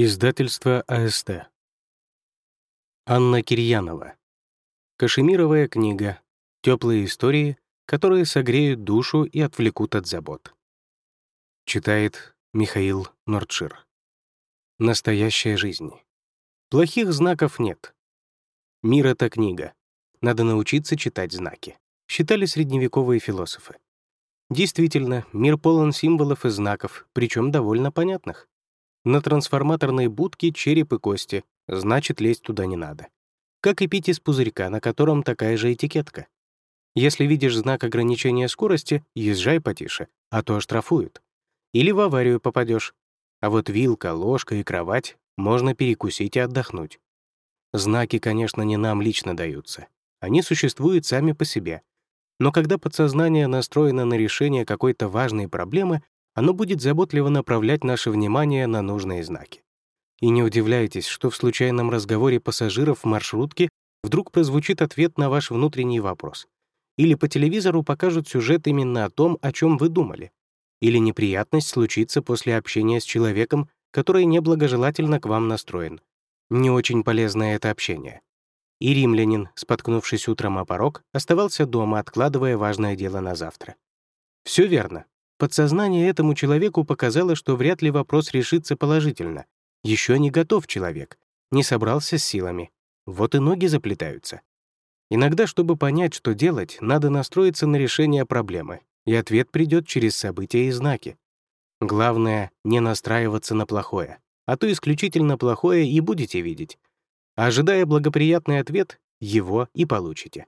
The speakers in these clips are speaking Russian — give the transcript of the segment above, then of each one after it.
Издательство АСТ. Анна Кирьянова. Кашемировая книга. Теплые истории, которые согреют душу и отвлекут от забот. Читает Михаил Нордшир. Настоящая жизнь. Плохих знаков нет. Мир — это книга. Надо научиться читать знаки. Считали средневековые философы. Действительно, мир полон символов и знаков, причем довольно понятных. На трансформаторной будке череп и кости, значит, лезть туда не надо. Как и пить из пузырька, на котором такая же этикетка. Если видишь знак ограничения скорости, езжай потише, а то оштрафуют. Или в аварию попадешь. А вот вилка, ложка и кровать можно перекусить и отдохнуть. Знаки, конечно, не нам лично даются. Они существуют сами по себе. Но когда подсознание настроено на решение какой-то важной проблемы, оно будет заботливо направлять наше внимание на нужные знаки. И не удивляйтесь, что в случайном разговоре пассажиров в маршрутке вдруг прозвучит ответ на ваш внутренний вопрос. Или по телевизору покажут сюжет именно о том, о чем вы думали. Или неприятность случится после общения с человеком, который неблагожелательно к вам настроен. Не очень полезное это общение. И римлянин, споткнувшись утром о порог, оставался дома, откладывая важное дело на завтра. Все верно. Подсознание этому человеку показало, что вряд ли вопрос решится положительно. Еще не готов человек, не собрался с силами. Вот и ноги заплетаются. Иногда, чтобы понять, что делать, надо настроиться на решение проблемы, и ответ придет через события и знаки. Главное — не настраиваться на плохое, а то исключительно плохое и будете видеть. ожидая благоприятный ответ, его и получите.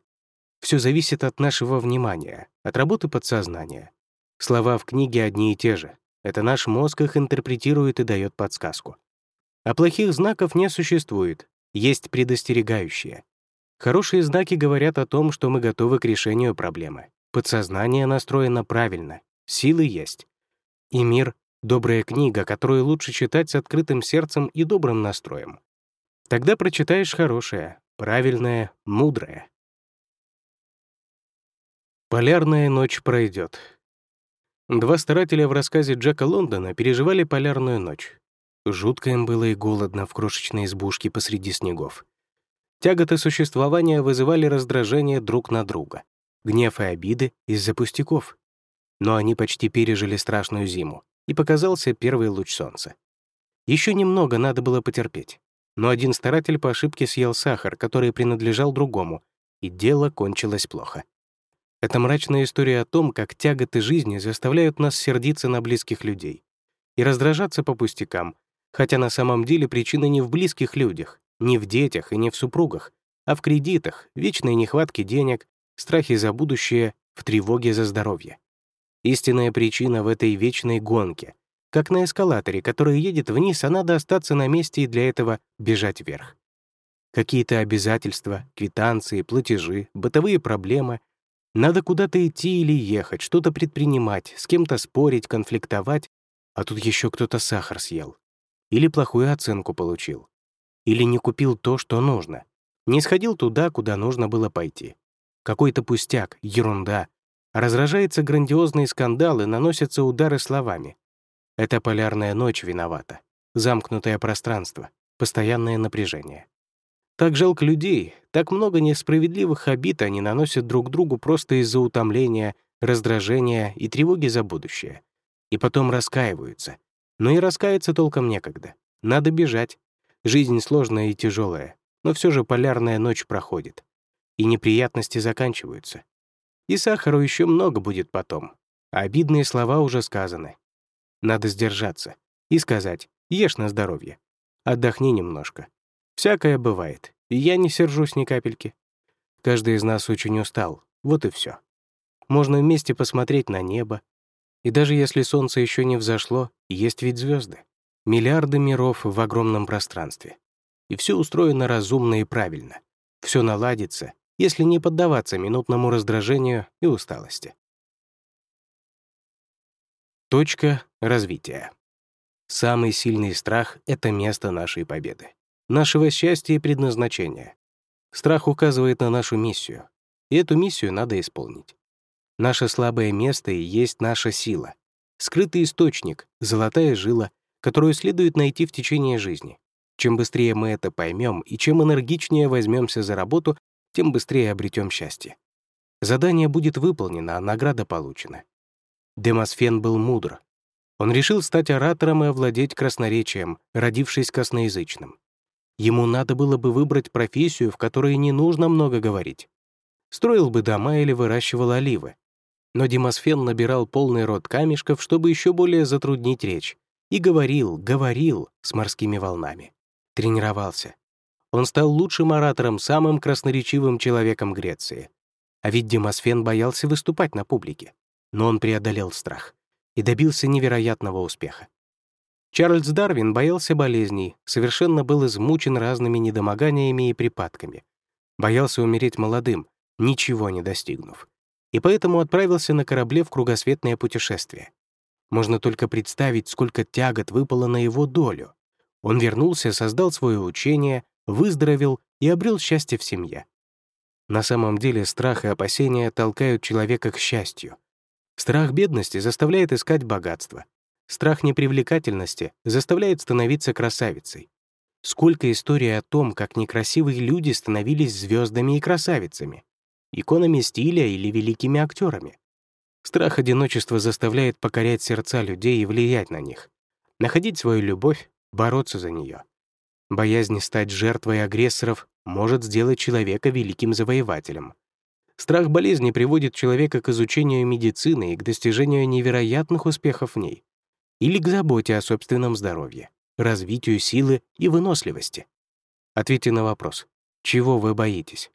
Все зависит от нашего внимания, от работы подсознания. Слова в книге одни и те же. Это наш мозг их интерпретирует и дает подсказку. А плохих знаков не существует, есть предостерегающие. Хорошие знаки говорят о том, что мы готовы к решению проблемы. Подсознание настроено правильно, силы есть. И мир — добрая книга, которую лучше читать с открытым сердцем и добрым настроем. Тогда прочитаешь хорошее, правильное, мудрое. Полярная ночь пройдет. Два старателя в рассказе Джека Лондона переживали полярную ночь. Жутко им было и голодно в крошечной избушке посреди снегов. Тяготы существования вызывали раздражение друг на друга, гнев и обиды из-за пустяков. Но они почти пережили страшную зиму, и показался первый луч солнца. Еще немного надо было потерпеть. Но один старатель по ошибке съел сахар, который принадлежал другому, и дело кончилось плохо. Это мрачная история о том, как тяготы жизни заставляют нас сердиться на близких людей и раздражаться по пустякам, хотя на самом деле причина не в близких людях, не в детях и не в супругах, а в кредитах, вечной нехватке денег, страхе за будущее, в тревоге за здоровье. Истинная причина в этой вечной гонке. Как на эскалаторе, который едет вниз, а надо остаться на месте и для этого бежать вверх. Какие-то обязательства, квитанции, платежи, бытовые проблемы, надо куда-то идти или ехать, что-то предпринимать, с кем-то спорить, конфликтовать, а тут еще кто-то сахар съел. Или плохую оценку получил. Или не купил то, что нужно. Не сходил туда, куда нужно было пойти. Какой-то пустяк, ерунда. Разражается грандиозный скандал и наносятся удары словами. Это полярная ночь виновата. Замкнутое пространство, постоянное напряжение. Так жалко людей, так много несправедливых обид они наносят друг другу просто из-за утомления, раздражения и тревоги за будущее. И потом раскаиваются. Но и раскаяться толком некогда. Надо бежать. Жизнь сложная и тяжелая, но все же полярная ночь проходит. И неприятности заканчиваются. И сахару еще много будет потом. А обидные слова уже сказаны. Надо сдержаться и сказать «Ешь на здоровье». Отдохни немножко. Всякое бывает, и я не сержусь ни капельки. Каждый из нас очень устал, вот и все. Можно вместе посмотреть на небо. И даже если солнце еще не взошло, есть ведь звезды. Миллиарды миров в огромном пространстве. И все устроено разумно и правильно. Все наладится, если не поддаваться минутному раздражению и усталости. Точка развития. Самый сильный страх — это место нашей победы нашего счастья и предназначения. Страх указывает на нашу миссию, и эту миссию надо исполнить. Наше слабое место и есть наша сила. Скрытый источник, золотая жила, которую следует найти в течение жизни. Чем быстрее мы это поймем и чем энергичнее возьмемся за работу, тем быстрее обретем счастье. Задание будет выполнено, а награда получена. Демосфен был мудр. Он решил стать оратором и овладеть красноречием, родившись косноязычным. Ему надо было бы выбрать профессию, в которой не нужно много говорить. Строил бы дома или выращивал оливы. Но Демосфен набирал полный рот камешков, чтобы еще более затруднить речь, и говорил, говорил с морскими волнами. Тренировался. Он стал лучшим оратором, самым красноречивым человеком Греции. А ведь Демосфен боялся выступать на публике. Но он преодолел страх и добился невероятного успеха. Чарльз Дарвин боялся болезней, совершенно был измучен разными недомоганиями и припадками. Боялся умереть молодым, ничего не достигнув. И поэтому отправился на корабле в кругосветное путешествие. Можно только представить, сколько тягот выпало на его долю. Он вернулся, создал свое учение, выздоровел и обрел счастье в семье. На самом деле страх и опасения толкают человека к счастью. Страх бедности заставляет искать богатство, Страх непривлекательности заставляет становиться красавицей. Сколько историй о том, как некрасивые люди становились звездами и красавицами, иконами стиля или великими актерами. Страх одиночества заставляет покорять сердца людей и влиять на них, находить свою любовь, бороться за нее. Боязнь стать жертвой агрессоров может сделать человека великим завоевателем. Страх болезни приводит человека к изучению медицины и к достижению невероятных успехов в ней или к заботе о собственном здоровье, развитию силы и выносливости? Ответьте на вопрос, чего вы боитесь?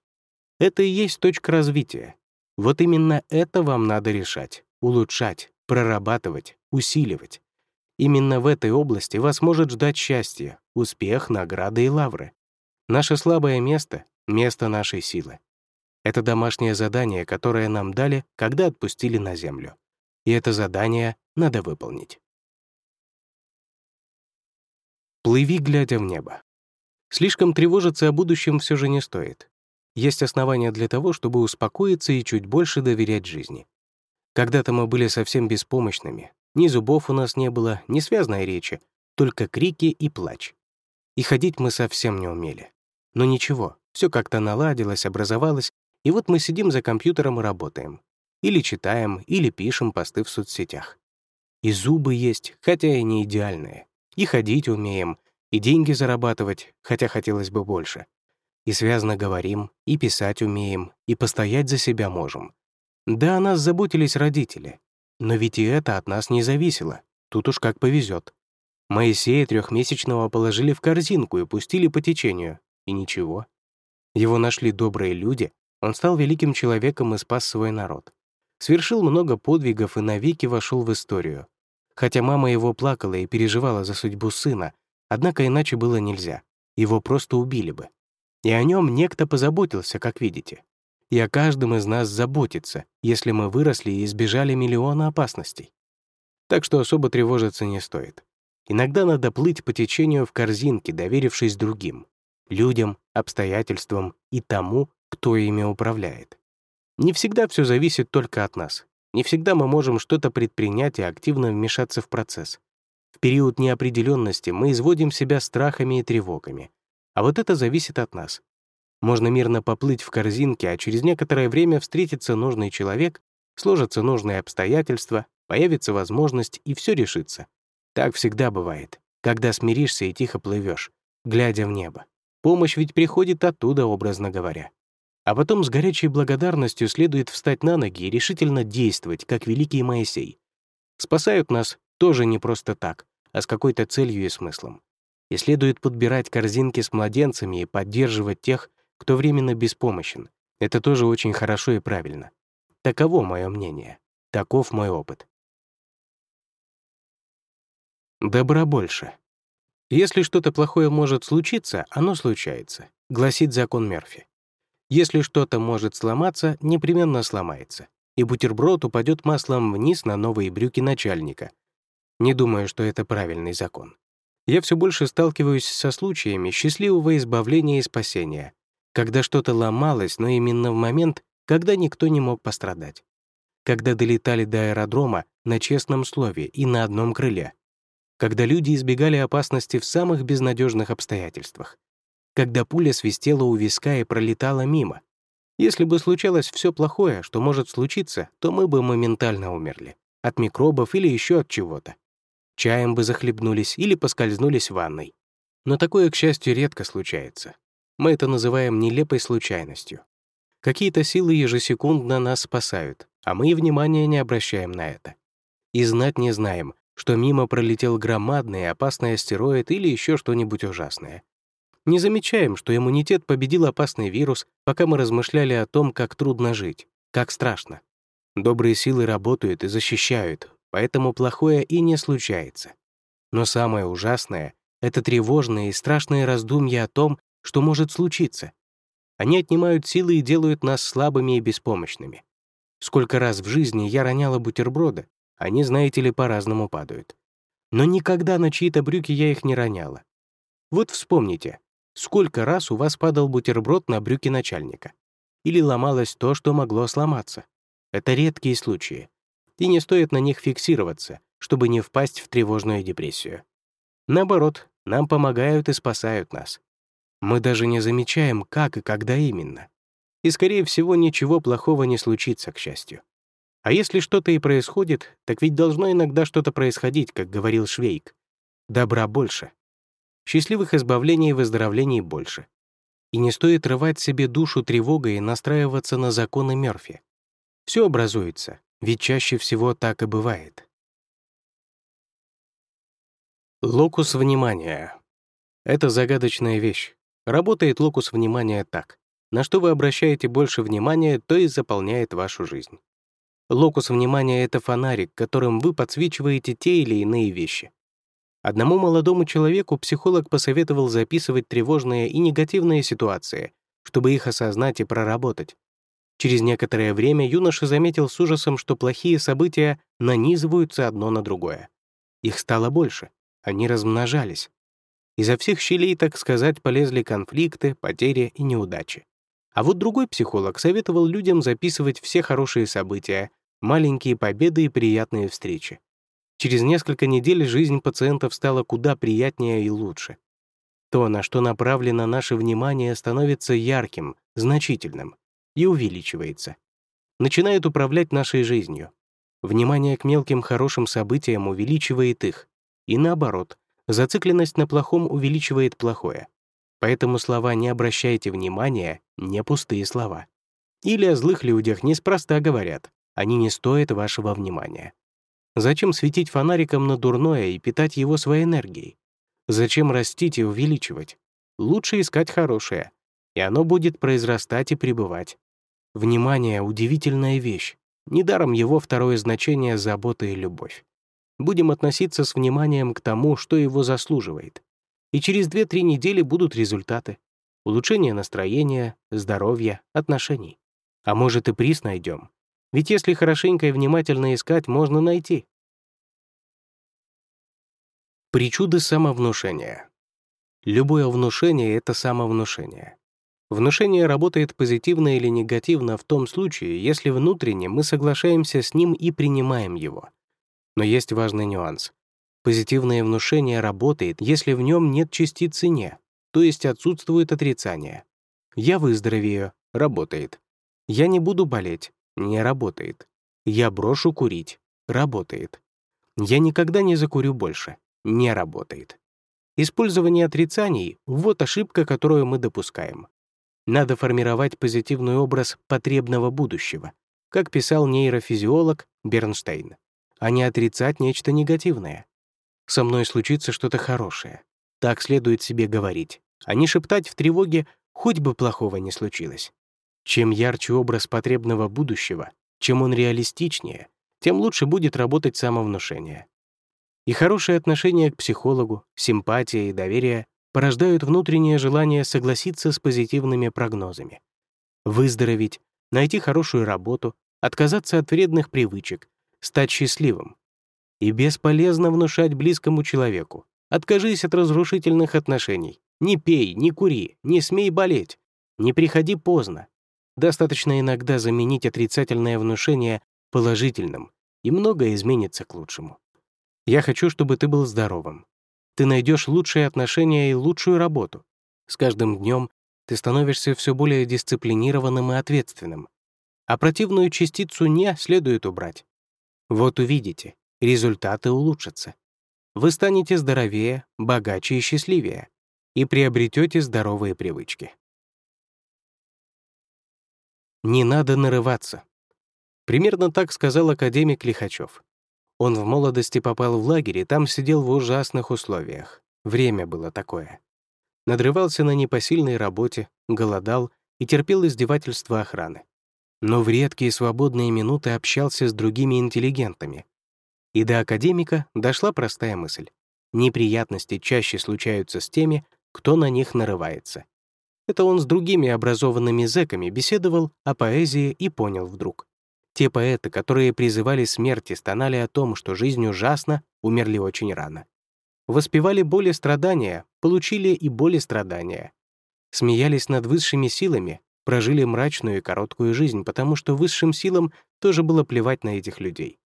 Это и есть точка развития. Вот именно это вам надо решать, улучшать, прорабатывать, усиливать. Именно в этой области вас может ждать счастье, успех, награды и лавры. Наше слабое место — место нашей силы. Это домашнее задание, которое нам дали, когда отпустили на Землю. И это задание надо выполнить. Плыви, глядя в небо. Слишком тревожиться о будущем все же не стоит. Есть основания для того, чтобы успокоиться и чуть больше доверять жизни. Когда-то мы были совсем беспомощными. Ни зубов у нас не было, ни связной речи, только крики и плач. И ходить мы совсем не умели. Но ничего, все как-то наладилось, образовалось, и вот мы сидим за компьютером и работаем. Или читаем, или пишем посты в соцсетях. И зубы есть, хотя и не идеальные. И ходить умеем, и деньги зарабатывать, хотя хотелось бы больше. И связно говорим, и писать умеем, и постоять за себя можем. Да, о нас заботились родители. Но ведь и это от нас не зависело. Тут уж как повезет. Моисея трехмесячного положили в корзинку и пустили по течению. И ничего. Его нашли добрые люди, он стал великим человеком и спас свой народ. Свершил много подвигов и навеки вошел в историю. Хотя мама его плакала и переживала за судьбу сына, однако иначе было нельзя. Его просто убили бы. И о нем некто позаботился, как видите. И о каждом из нас заботится, если мы выросли и избежали миллиона опасностей. Так что особо тревожиться не стоит. Иногда надо плыть по течению в корзинке, доверившись другим, людям, обстоятельствам и тому, кто ими управляет. Не всегда все зависит только от нас. Не всегда мы можем что-то предпринять и активно вмешаться в процесс. В период неопределенности мы изводим себя страхами и тревогами. А вот это зависит от нас. Можно мирно поплыть в корзинке, а через некоторое время встретится нужный человек, сложатся нужные обстоятельства, появится возможность, и все решится. Так всегда бывает, когда смиришься и тихо плывешь, глядя в небо. Помощь ведь приходит оттуда, образно говоря. А потом с горячей благодарностью следует встать на ноги и решительно действовать, как великий Моисей. Спасают нас тоже не просто так, а с какой-то целью и смыслом. И следует подбирать корзинки с младенцами и поддерживать тех, кто временно беспомощен. Это тоже очень хорошо и правильно. Таково мое мнение. Таков мой опыт. Добра больше. Если что-то плохое может случиться, оно случается, гласит закон Мерфи. Если что-то может сломаться, непременно сломается, и бутерброд упадет маслом вниз на новые брюки начальника. Не думаю, что это правильный закон. Я все больше сталкиваюсь со случаями счастливого избавления и спасения, когда что-то ломалось, но именно в момент, когда никто не мог пострадать. Когда долетали до аэродрома на честном слове и на одном крыле. когда люди избегали опасности в самых безнадежных обстоятельствах, когда пуля свистела у виска и пролетала мимо. Если бы случалось все плохое, что может случиться, то мы бы моментально умерли. От микробов или еще от чего-то. Чаем бы захлебнулись или поскользнулись в ванной. Но такое, к счастью, редко случается. Мы это называем нелепой случайностью. Какие-то силы ежесекундно нас спасают, а мы и внимания не обращаем на это. И знать не знаем, что мимо пролетел громадный опасный астероид или еще что-нибудь ужасное. Не замечаем, что иммунитет победил опасный вирус, пока мы размышляли о том, как трудно жить, как страшно. Добрые силы работают и защищают, поэтому плохое и не случается. Но самое ужасное — это тревожные и страшные раздумья о том, что может случиться. Они отнимают силы и делают нас слабыми и беспомощными. Сколько раз в жизни я роняла бутерброды, они, знаете ли, по-разному падают. Но никогда на чьи-то брюки я их не роняла. Вот вспомните, сколько раз у вас падал бутерброд на брюки начальника? Или ломалось то, что могло сломаться? Это редкие случаи. И не стоит на них фиксироваться, чтобы не впасть в тревожную депрессию. Наоборот, нам помогают и спасают нас. Мы даже не замечаем, как и когда именно. И, скорее всего, ничего плохого не случится, к счастью. А если что-то и происходит, так ведь должно иногда что-то происходить, как говорил Швейк. Добра больше. Счастливых избавлений и выздоровлений больше. И не стоит рвать себе душу тревогой и настраиваться на законы Мёрфи. Все образуется, ведь чаще всего так и бывает. Локус внимания. Это загадочная вещь. Работает локус внимания так. На что вы обращаете больше внимания, то и заполняет вашу жизнь. Локус внимания — это фонарик, которым вы подсвечиваете те или иные вещи. Одному молодому человеку психолог посоветовал записывать тревожные и негативные ситуации, чтобы их осознать и проработать. Через некоторое время юноша заметил с ужасом, что плохие события нанизываются одно на другое. Их стало больше, они размножались. Изо всех щелей, так сказать, полезли конфликты, потери и неудачи. А вот другой психолог советовал людям записывать все хорошие события, маленькие победы и приятные встречи. Через несколько недель жизнь пациентов стала куда приятнее и лучше. То, на что направлено наше внимание, становится ярким, значительным и увеличивается. Начинает управлять нашей жизнью. Внимание к мелким хорошим событиям увеличивает их. И наоборот, зацикленность на плохом увеличивает плохое. Поэтому слова «не обращайте внимания» — не пустые слова. Или о злых людях неспроста говорят, они не стоят вашего внимания. Зачем светить фонариком на дурное и питать его своей энергией? Зачем растить и увеличивать? Лучше искать хорошее, и оно будет произрастать и пребывать. Внимание — удивительная вещь. Недаром его второе значение — забота и любовь. Будем относиться с вниманием к тому, что его заслуживает и через 2-3 недели будут результаты. Улучшение настроения, здоровья, отношений. А может и приз найдем. Ведь если хорошенько и внимательно искать, можно найти. Причуды самовнушения. Любое внушение — это самовнушение. Внушение работает позитивно или негативно в том случае, если внутренне мы соглашаемся с ним и принимаем его. Но есть важный нюанс. Позитивное внушение работает, если в нем нет частицы «не», то есть отсутствует отрицание. «Я выздоровею» — работает. «Я не буду болеть» — не работает. «Я брошу курить» — работает. «Я никогда не закурю больше» — не работает. Использование отрицаний — вот ошибка, которую мы допускаем. Надо формировать позитивный образ потребного будущего, как писал нейрофизиолог Бернштейн, а не отрицать нечто негативное. Со мной случится что-то хорошее. Так следует себе говорить, а не шептать в тревоге «хоть бы плохого не случилось». Чем ярче образ потребного будущего, чем он реалистичнее, тем лучше будет работать самовнушение. И хорошее отношение к психологу, симпатия и доверие порождают внутреннее желание согласиться с позитивными прогнозами. Выздороветь, найти хорошую работу, отказаться от вредных привычек, стать счастливым, и бесполезно внушать близкому человеку. Откажись от разрушительных отношений. Не пей, не кури, не смей болеть. Не приходи поздно. Достаточно иногда заменить отрицательное внушение положительным, и многое изменится к лучшему. Я хочу, чтобы ты был здоровым. Ты найдешь лучшие отношения и лучшую работу. С каждым днем ты становишься все более дисциплинированным и ответственным. А противную частицу «не» следует убрать. Вот увидите, результаты улучшатся. Вы станете здоровее, богаче и счастливее и приобретете здоровые привычки. Не надо нарываться. Примерно так сказал академик Лихачев. Он в молодости попал в лагерь и там сидел в ужасных условиях. Время было такое надрывался на непосильной работе, голодал и терпел издевательства охраны. Но в редкие свободные минуты общался с другими интеллигентами. И до академика дошла простая мысль. Неприятности чаще случаются с теми, кто на них нарывается. Это он с другими образованными зэками беседовал о поэзии и понял вдруг. Те поэты, которые призывали смерти, стонали о том, что жизнь ужасна, умерли очень рано воспевали боль и страдания, получили и боль и страдания. Смеялись над высшими силами, прожили мрачную и короткую жизнь, потому что высшим силам тоже было плевать на этих людей.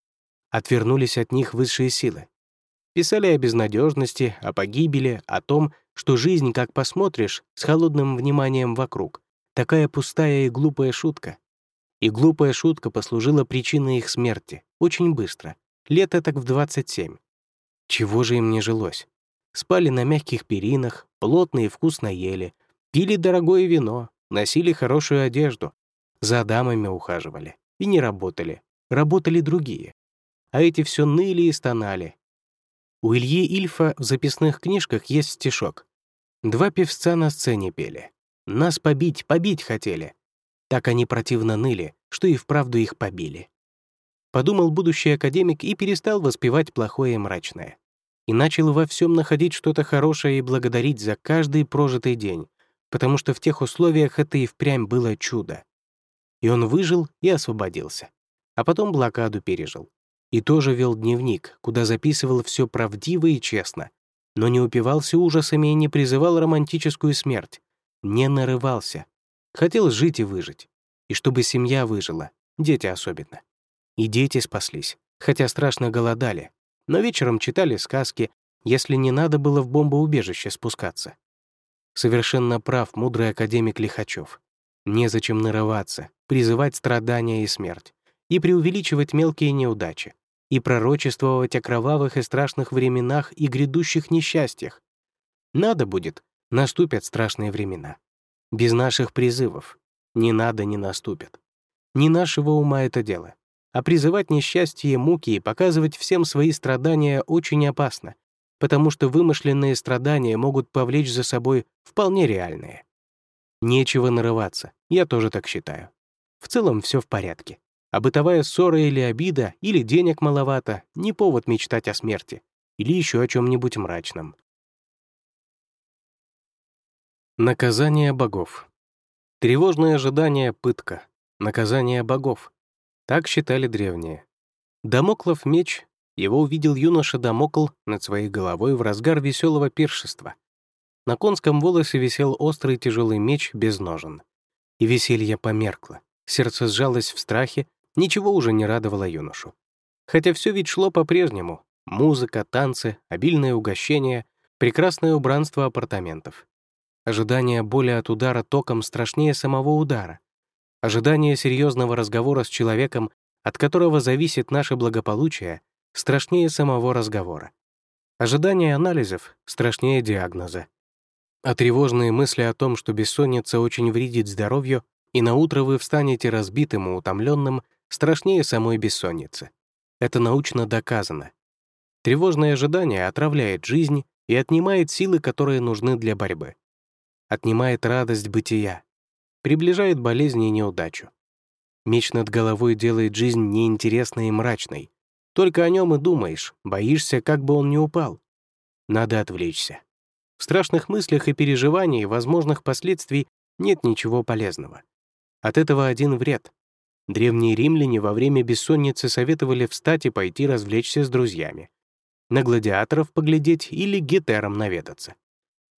Отвернулись от них высшие силы. Писали о безнадежности, о погибели, о том, что жизнь, как посмотришь, с холодным вниманием вокруг, такая пустая и глупая шутка. И глупая шутка послужила причиной их смерти, очень быстро, лет так в 27. Чего же им не жилось? Спали на мягких перинах, плотно и вкусно ели, пили дорогое вино, носили хорошую одежду, за дамами ухаживали и не работали, работали другие. А эти все ныли и стонали. У Ильи Ильфа в записных книжках есть стишок. Два певца на сцене пели. Нас побить, побить хотели. Так они противно ныли, что и вправду их побили. Подумал будущий академик и перестал воспевать плохое и мрачное. И начал во всем находить что-то хорошее и благодарить за каждый прожитый день, потому что в тех условиях это и впрямь было чудо. И он выжил и освободился. А потом блокаду пережил. И тоже вел дневник, куда записывал все правдиво и честно, но не упивался ужасами и не призывал романтическую смерть. Не нарывался. Хотел жить и выжить. И чтобы семья выжила, дети особенно. И дети спаслись, хотя страшно голодали, но вечером читали сказки, если не надо было в бомбоубежище спускаться. Совершенно прав мудрый академик Лихачев. Незачем нарываться, призывать страдания и смерть, и преувеличивать мелкие неудачи, и пророчествовать о кровавых и страшных временах и грядущих несчастьях. Надо будет, наступят страшные времена. Без наших призывов не надо не наступят. Не нашего ума это дело. А призывать несчастье, муки и показывать всем свои страдания очень опасно, потому что вымышленные страдания могут повлечь за собой вполне реальные. Нечего нарываться, я тоже так считаю. В целом все в порядке. А бытовая ссора или обида, или денег маловато — не повод мечтать о смерти или еще о чем-нибудь мрачном. Наказание богов. Тревожное ожидание — пытка. Наказание богов. Так считали древние. Дамоклов меч, его увидел юноша Дамокл над своей головой в разгар веселого пиршества. На конском волосе висел острый тяжелый меч без ножен. И веселье померкло, сердце сжалось в страхе, ничего уже не радовало юношу. Хотя все ведь шло по-прежнему. Музыка, танцы, обильное угощение, прекрасное убранство апартаментов. Ожидание боли от удара током страшнее самого удара. Ожидание серьезного разговора с человеком, от которого зависит наше благополучие, страшнее самого разговора. Ожидание анализов страшнее диагноза. А тревожные мысли о том, что бессонница очень вредит здоровью, и на утро вы встанете разбитым и утомленным, страшнее самой бессонницы. Это научно доказано. Тревожное ожидание отравляет жизнь и отнимает силы, которые нужны для борьбы. Отнимает радость бытия, приближает болезни и неудачу. Меч над головой делает жизнь неинтересной и мрачной. Только о нем и думаешь, боишься, как бы он не упал. Надо отвлечься. В страшных мыслях и переживаниях возможных последствий нет ничего полезного. От этого один вред. Древние римляне во время бессонницы советовали встать и пойти развлечься с друзьями. На гладиаторов поглядеть или гетером наведаться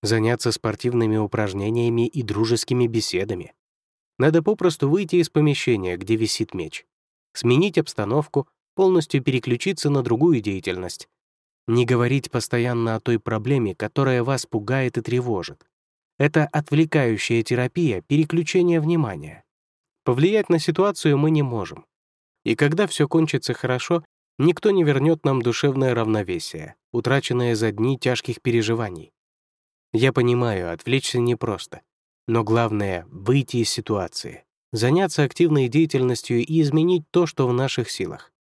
заняться спортивными упражнениями и дружескими беседами. Надо попросту выйти из помещения, где висит меч, сменить обстановку, полностью переключиться на другую деятельность. Не говорить постоянно о той проблеме, которая вас пугает и тревожит. Это отвлекающая терапия, переключение внимания. Повлиять на ситуацию мы не можем. И когда все кончится хорошо, никто не вернет нам душевное равновесие, утраченное за дни тяжких переживаний. Я понимаю, отвлечься непросто. Но главное — выйти из ситуации, заняться активной деятельностью и изменить то, что в наших силах.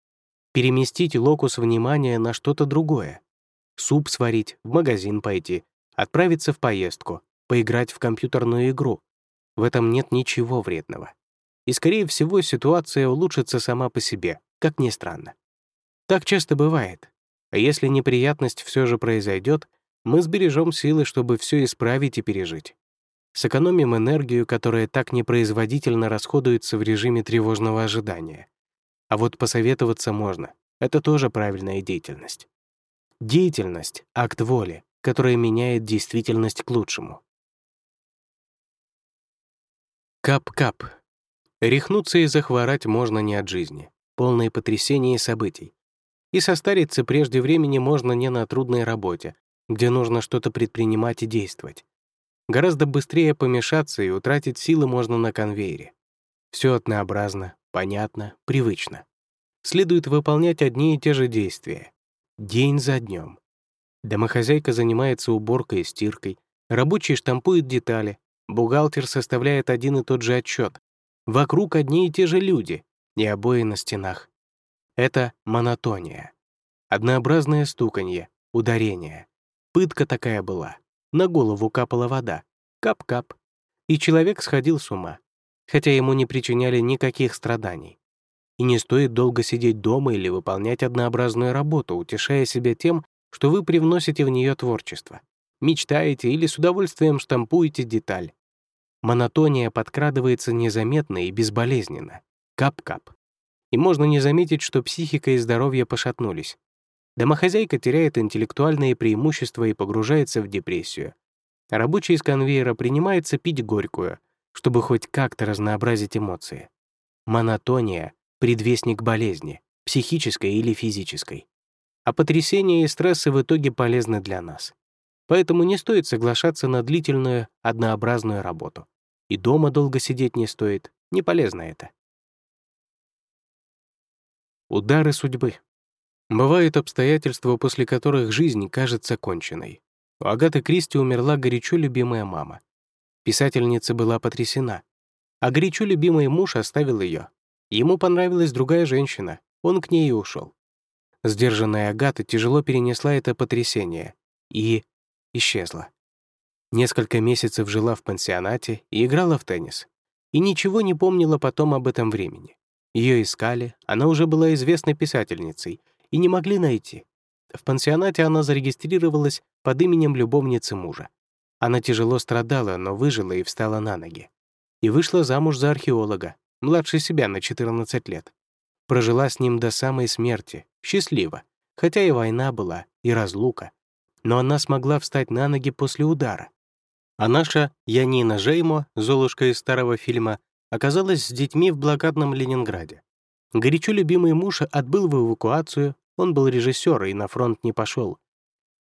Переместить локус внимания на что-то другое. Суп сварить, в магазин пойти, отправиться в поездку, поиграть в компьютерную игру. В этом нет ничего вредного. И, скорее всего, ситуация улучшится сама по себе, как ни странно. Так часто бывает. А если неприятность все же произойдет, мы сбережем силы, чтобы все исправить и пережить. Сэкономим энергию, которая так непроизводительно расходуется в режиме тревожного ожидания. А вот посоветоваться можно. Это тоже правильная деятельность. Деятельность — акт воли, которая меняет действительность к лучшему. Кап-кап. Рехнуться и захворать можно не от жизни, полные потрясений и событий. И состариться прежде времени можно не на трудной работе, где нужно что-то предпринимать и действовать. Гораздо быстрее помешаться и утратить силы можно на конвейере. Все однообразно, понятно, привычно. Следует выполнять одни и те же действия. День за днем. Домохозяйка занимается уборкой и стиркой, рабочий штампует детали, бухгалтер составляет один и тот же отчет. Вокруг одни и те же люди и обои на стенах. Это монотония. Однообразное стуканье, ударение. Пытка такая была. На голову капала вода. Кап-кап. И человек сходил с ума, хотя ему не причиняли никаких страданий. И не стоит долго сидеть дома или выполнять однообразную работу, утешая себя тем, что вы привносите в нее творчество. Мечтаете или с удовольствием штампуете деталь. Монотония подкрадывается незаметно и безболезненно. Кап-кап. И можно не заметить, что психика и здоровье пошатнулись. Домохозяйка теряет интеллектуальные преимущества и погружается в депрессию. рабочий из конвейера принимается пить горькую, чтобы хоть как-то разнообразить эмоции. Монотония — предвестник болезни, психической или физической. А потрясения и стрессы в итоге полезны для нас. Поэтому не стоит соглашаться на длительную, однообразную работу. И дома долго сидеть не стоит, не полезно это. Удары судьбы. Бывают обстоятельства, после которых жизнь кажется конченной. У Агаты Кристи умерла горячо любимая мама. Писательница была потрясена. А горячо любимый муж оставил ее. Ему понравилась другая женщина, он к ней и ушел. Сдержанная Агата тяжело перенесла это потрясение и исчезла. Несколько месяцев жила в пансионате и играла в теннис. И ничего не помнила потом об этом времени. Ее искали, она уже была известной писательницей, и не могли найти. В пансионате она зарегистрировалась под именем любовницы мужа. Она тяжело страдала, но выжила и встала на ноги. И вышла замуж за археолога, младше себя на 14 лет. Прожила с ним до самой смерти, счастливо, хотя и война была, и разлука. Но она смогла встать на ноги после удара. А наша Янина Жеймо, Золушка из старого фильма, оказалась с детьми в блокадном Ленинграде. Горячо любимый муж отбыл в эвакуацию, он был режиссер и на фронт не пошел.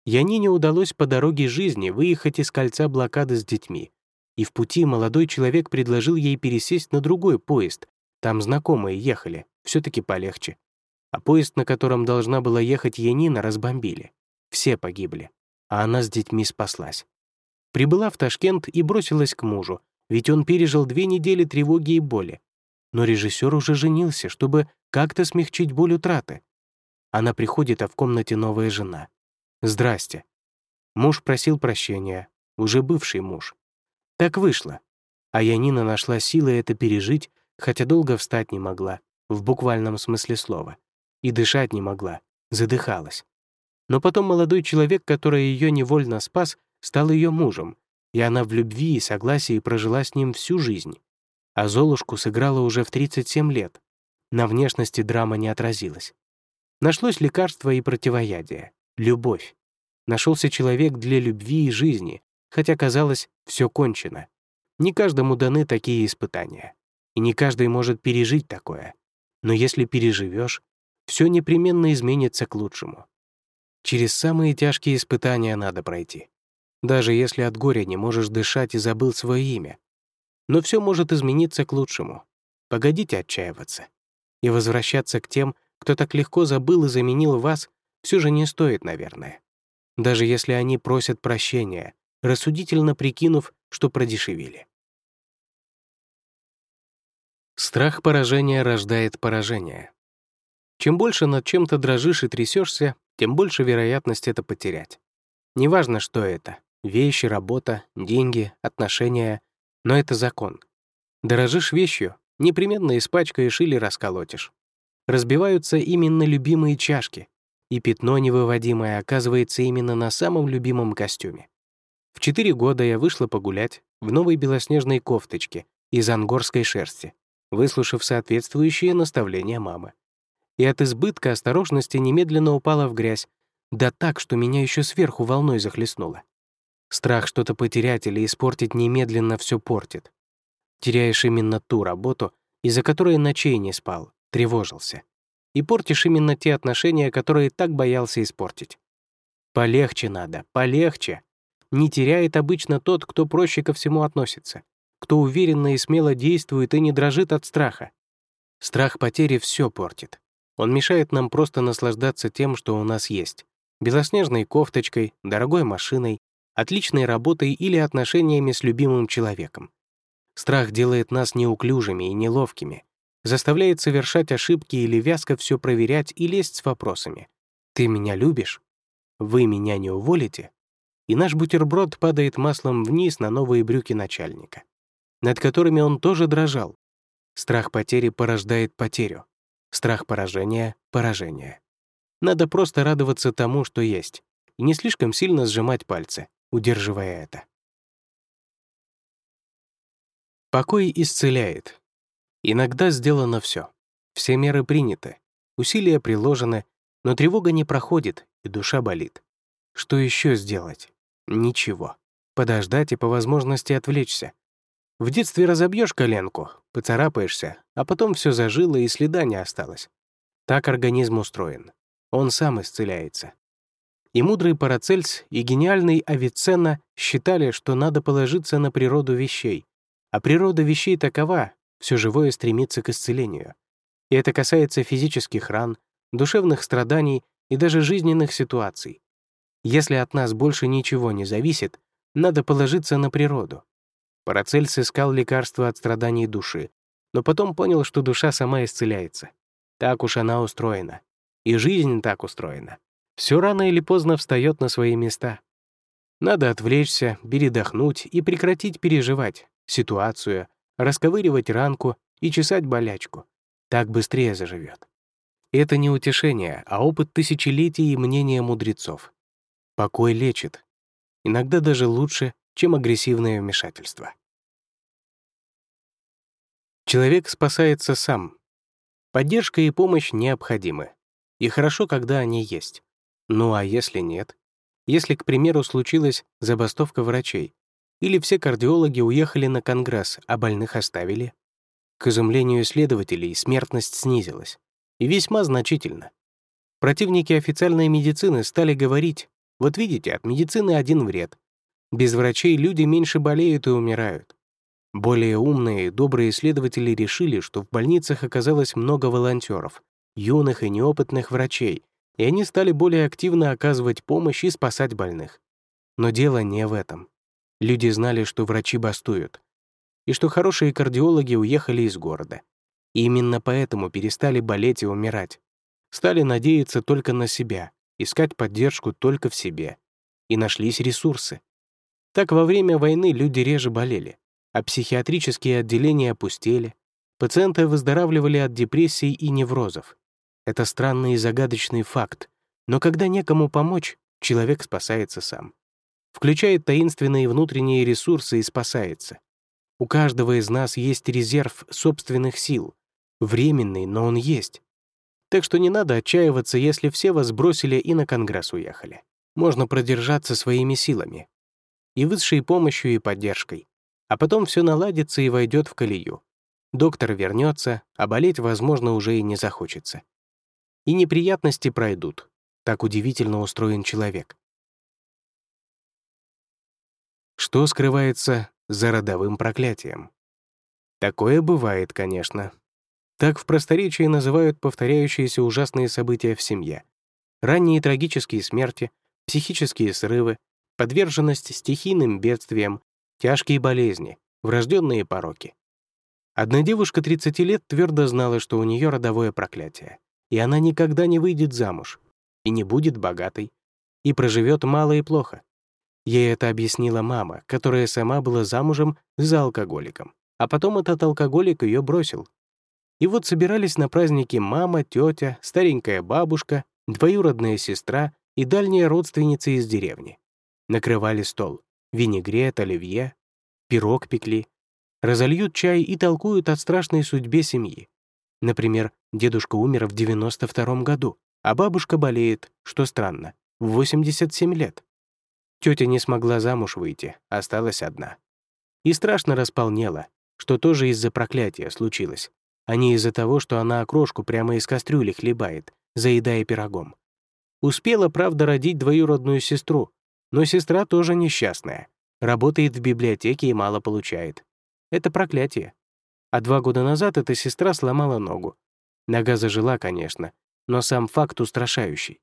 Янине удалось по дороге жизни выехать из кольца блокады с детьми. И в пути молодой человек предложил ей пересесть на другой поезд. Там знакомые ехали, все таки полегче. А поезд, на котором должна была ехать Янина, разбомбили. Все погибли. А она с детьми спаслась. Прибыла в Ташкент и бросилась к мужу, ведь он пережил две недели тревоги и боли. Но режиссер уже женился, чтобы как-то смягчить боль утраты. Она приходит, а в комнате новая жена. «Здрасте». Муж просил прощения, уже бывший муж. Так вышло. А Янина нашла силы это пережить, хотя долго встать не могла, в буквальном смысле слова. И дышать не могла, задыхалась. Но потом молодой человек, который ее невольно спас, стал ее мужем, и она в любви и согласии прожила с ним всю жизнь а Золушку сыграла уже в 37 лет. На внешности драма не отразилась. Нашлось лекарство и противоядие — любовь. Нашелся человек для любви и жизни, хотя казалось, все кончено. Не каждому даны такие испытания. И не каждый может пережить такое. Но если переживешь, все непременно изменится к лучшему. Через самые тяжкие испытания надо пройти. Даже если от горя не можешь дышать и забыл свое имя. Но все может измениться к лучшему. Погодите отчаиваться. И возвращаться к тем, кто так легко забыл и заменил вас, все же не стоит, наверное. Даже если они просят прощения, рассудительно прикинув, что продешевили. Страх поражения рождает поражение. Чем больше над чем-то дрожишь и трясешься, тем больше вероятность это потерять. Неважно, что это — вещи, работа, деньги, отношения, но это закон. Дорожишь вещью, непременно испачкаешь или расколотишь. Разбиваются именно любимые чашки, и пятно невыводимое оказывается именно на самом любимом костюме. В четыре года я вышла погулять в новой белоснежной кофточке из ангорской шерсти, выслушав соответствующие наставления мамы. И от избытка осторожности немедленно упала в грязь, да так, что меня еще сверху волной захлестнуло. Страх что-то потерять или испортить немедленно все портит. Теряешь именно ту работу, из-за которой ночей не спал, тревожился. И портишь именно те отношения, которые так боялся испортить. Полегче надо, полегче. Не теряет обычно тот, кто проще ко всему относится, кто уверенно и смело действует и не дрожит от страха. Страх потери все портит. Он мешает нам просто наслаждаться тем, что у нас есть. Белоснежной кофточкой, дорогой машиной, отличной работой или отношениями с любимым человеком. Страх делает нас неуклюжими и неловкими, заставляет совершать ошибки или вязко все проверять и лезть с вопросами. «Ты меня любишь? Вы меня не уволите?» И наш бутерброд падает маслом вниз на новые брюки начальника, над которыми он тоже дрожал. Страх потери порождает потерю. Страх поражения — поражение. Надо просто радоваться тому, что есть, и не слишком сильно сжимать пальцы, удерживая это. Покой исцеляет. Иногда сделано все. Все меры приняты, усилия приложены, но тревога не проходит, и душа болит. Что еще сделать? Ничего. Подождать и по возможности отвлечься. В детстве разобьешь коленку, поцарапаешься, а потом все зажило и следа не осталось. Так организм устроен. Он сам исцеляется. И мудрый Парацельс, и гениальный Авиценна считали, что надо положиться на природу вещей. А природа вещей такова, все живое стремится к исцелению. И это касается физических ран, душевных страданий и даже жизненных ситуаций. Если от нас больше ничего не зависит, надо положиться на природу. Парацельс искал лекарства от страданий души, но потом понял, что душа сама исцеляется. Так уж она устроена. И жизнь так устроена все рано или поздно встает на свои места. Надо отвлечься, передохнуть и прекратить переживать ситуацию, расковыривать ранку и чесать болячку. Так быстрее заживет. Это не утешение, а опыт тысячелетий и мнения мудрецов. Покой лечит. Иногда даже лучше, чем агрессивное вмешательство. Человек спасается сам. Поддержка и помощь необходимы. И хорошо, когда они есть. Ну а если нет? Если, к примеру, случилась забастовка врачей, или все кардиологи уехали на конгресс, а больных оставили? К изумлению исследователей, смертность снизилась. И весьма значительно. Противники официальной медицины стали говорить, вот видите, от медицины один вред. Без врачей люди меньше болеют и умирают. Более умные и добрые исследователи решили, что в больницах оказалось много волонтеров, юных и неопытных врачей, и они стали более активно оказывать помощь и спасать больных. Но дело не в этом. Люди знали, что врачи бастуют, и что хорошие кардиологи уехали из города. И именно поэтому перестали болеть и умирать. Стали надеяться только на себя, искать поддержку только в себе. И нашлись ресурсы. Так во время войны люди реже болели, а психиатрические отделения опустели, пациенты выздоравливали от депрессий и неврозов, это странный и загадочный факт, но когда некому помочь, человек спасается сам. Включает таинственные внутренние ресурсы и спасается. У каждого из нас есть резерв собственных сил. Временный, но он есть. Так что не надо отчаиваться, если все вас бросили и на Конгресс уехали. Можно продержаться своими силами. И высшей помощью, и поддержкой. А потом все наладится и войдет в колею. Доктор вернется, а болеть, возможно, уже и не захочется и неприятности пройдут. Так удивительно устроен человек. Что скрывается за родовым проклятием? Такое бывает, конечно. Так в просторечии называют повторяющиеся ужасные события в семье. Ранние трагические смерти, психические срывы, подверженность стихийным бедствиям, тяжкие болезни, врожденные пороки. Одна девушка 30 лет твердо знала, что у нее родовое проклятие, и она никогда не выйдет замуж, и не будет богатой, и проживет мало и плохо. Ей это объяснила мама, которая сама была замужем за алкоголиком, а потом этот алкоголик ее бросил. И вот собирались на праздники мама, тетя, старенькая бабушка, двоюродная сестра и дальняя родственница из деревни. Накрывали стол. Винегрет, оливье, пирог пекли. Разольют чай и толкуют о страшной судьбе семьи. Например, дедушка умер в 92 году, а бабушка болеет, что странно, в 87 лет. Тетя не смогла замуж выйти, осталась одна. И страшно располнела, что тоже из-за проклятия случилось, а не из-за того, что она окрошку прямо из кастрюли хлебает, заедая пирогом. Успела, правда, родить двоюродную сестру, но сестра тоже несчастная. Работает в библиотеке и мало получает. Это проклятие. А два года назад эта сестра сломала ногу. Нога зажила, конечно, но сам факт устрашающий.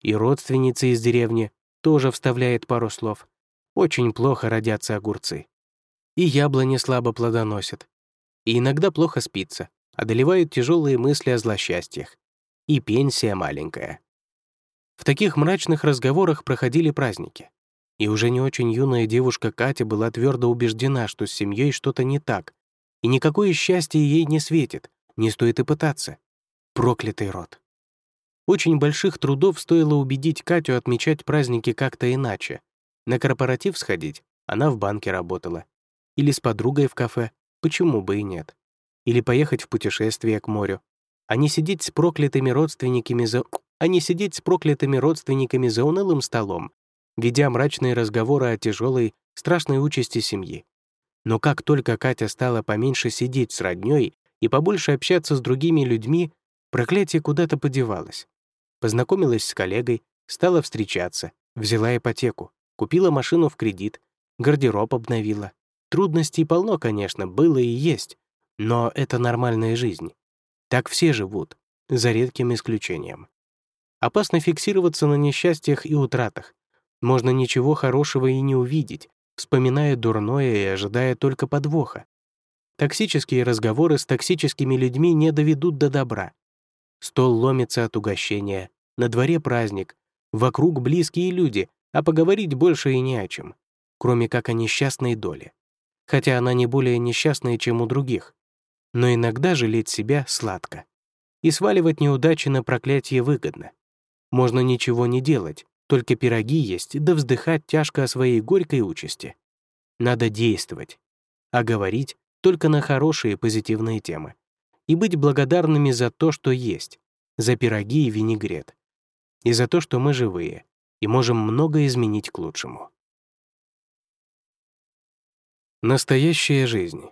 И родственница из деревни тоже вставляет пару слов. Очень плохо родятся огурцы. И яблони слабо плодоносят. И иногда плохо спится, одолевают тяжелые мысли о злосчастьях. И пенсия маленькая. В таких мрачных разговорах проходили праздники. И уже не очень юная девушка Катя была твердо убеждена, что с семьей что-то не так, и никакое счастье ей не светит, не стоит и пытаться. Проклятый род. Очень больших трудов стоило убедить Катю отмечать праздники как-то иначе. На корпоратив сходить, она в банке работала. Или с подругой в кафе, почему бы и нет. Или поехать в путешествие к морю. А не сидеть с проклятыми родственниками за а не сидеть с проклятыми родственниками за унылым столом, ведя мрачные разговоры о тяжелой, страшной участи семьи. Но как только Катя стала поменьше сидеть с роднёй и побольше общаться с другими людьми, проклятие куда-то подевалось. Познакомилась с коллегой, стала встречаться, взяла ипотеку, купила машину в кредит, гардероб обновила. Трудностей полно, конечно, было и есть, но это нормальная жизнь. Так все живут, за редким исключением. Опасно фиксироваться на несчастьях и утратах. Можно ничего хорошего и не увидеть, вспоминая дурное и ожидая только подвоха. Токсические разговоры с токсическими людьми не доведут до добра. Стол ломится от угощения, на дворе праздник, вокруг близкие люди, а поговорить больше и не о чем, кроме как о несчастной доле. Хотя она не более несчастная, чем у других. Но иногда жалеть себя сладко. И сваливать неудачи на проклятие выгодно. Можно ничего не делать, только пироги есть, да вздыхать тяжко о своей горькой участи. Надо действовать, а говорить только на хорошие позитивные темы. И быть благодарными за то, что есть, за пироги и винегрет. И за то, что мы живые, и можем много изменить к лучшему. Настоящая жизнь.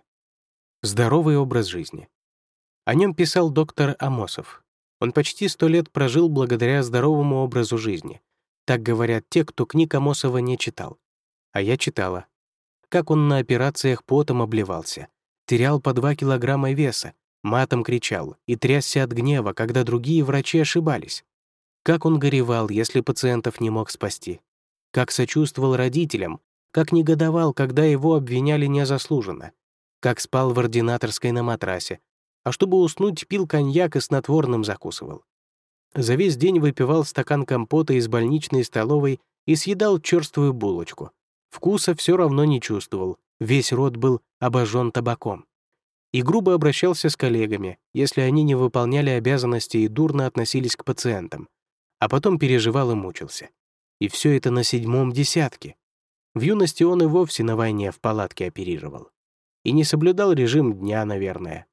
Здоровый образ жизни. О нем писал доктор Амосов, он почти сто лет прожил благодаря здоровому образу жизни. Так говорят те, кто книг Амосова не читал. А я читала. Как он на операциях потом обливался. Терял по два килограмма веса, матом кричал и трясся от гнева, когда другие врачи ошибались. Как он горевал, если пациентов не мог спасти. Как сочувствовал родителям, как негодовал, когда его обвиняли незаслуженно. Как спал в ординаторской на матрасе, а чтобы уснуть, пил коньяк и снотворным закусывал. За весь день выпивал стакан компота из больничной столовой и съедал черствую булочку. Вкуса все равно не чувствовал, весь рот был обожжен табаком. И грубо обращался с коллегами, если они не выполняли обязанности и дурно относились к пациентам. А потом переживал и мучился. И все это на седьмом десятке. В юности он и вовсе на войне в палатке оперировал. И не соблюдал режим дня, наверное,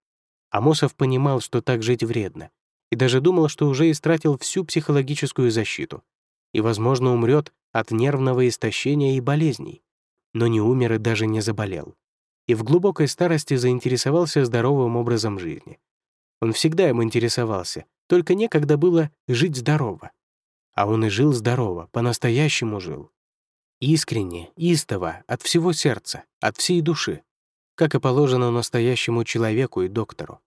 Амосов понимал, что так жить вредно, и даже думал, что уже истратил всю психологическую защиту и, возможно, умрет от нервного истощения и болезней, но не умер и даже не заболел. И в глубокой старости заинтересовался здоровым образом жизни. Он всегда им интересовался, только некогда было жить здорово. А он и жил здорово, по-настоящему жил. Искренне, истово, от всего сердца, от всей души, как и положено настоящему человеку и доктору.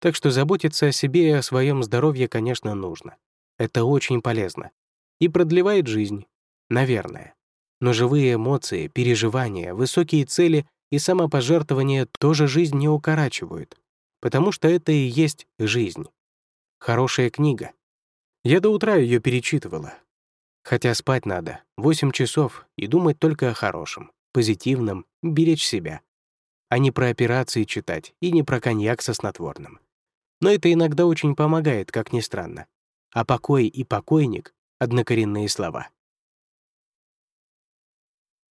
Так что заботиться о себе и о своем здоровье, конечно, нужно. Это очень полезно. И продлевает жизнь. Наверное. Но живые эмоции, переживания, высокие цели и самопожертвование тоже жизнь не укорачивают, потому что это и есть жизнь. Хорошая книга. Я до утра ее перечитывала. Хотя спать надо, 8 часов, и думать только о хорошем, позитивном, беречь себя. А не про операции читать и не про коньяк со снотворным. Но это иногда очень помогает, как ни странно. А покой и покойник — однокоренные слова.